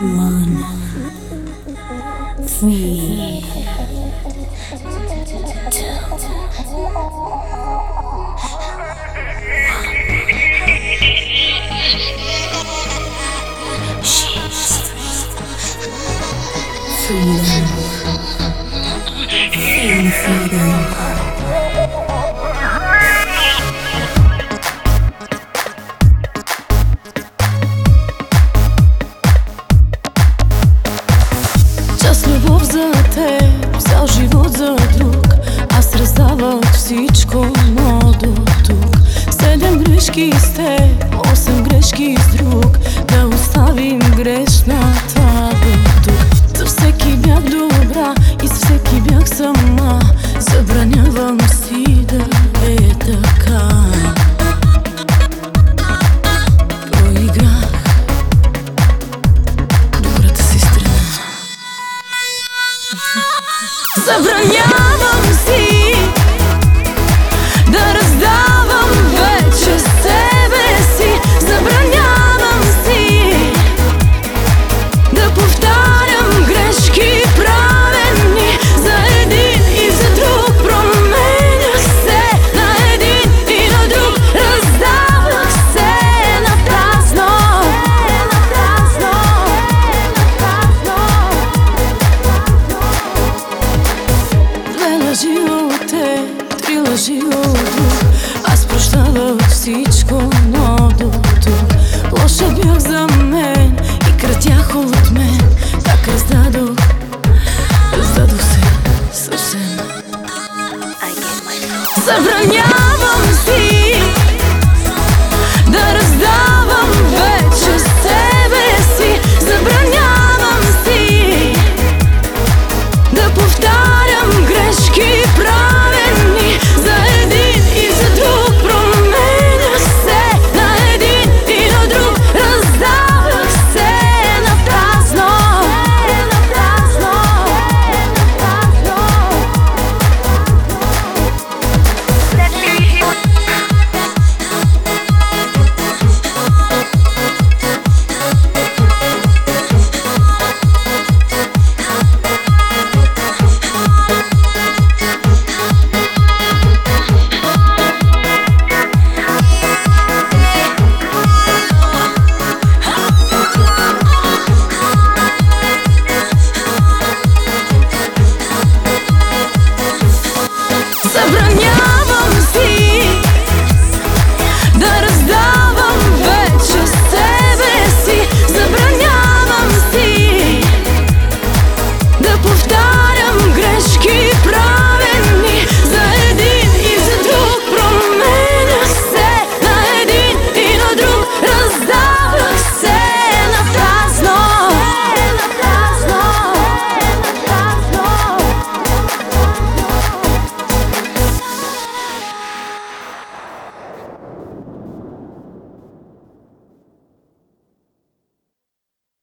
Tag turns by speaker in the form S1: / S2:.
S1: One, three,
S2: Час любов за теб, живот за друг. Аз раздавах всичко, но до тук. Седем грешки с теб, осем грешки с друг. Да оставим грешната Забороняла всі три лъжи от Аз прощавах всичко, но до тук Лоша бях за мен и кратях от мен Так раздадох, раздадох се съвсем. Забранявам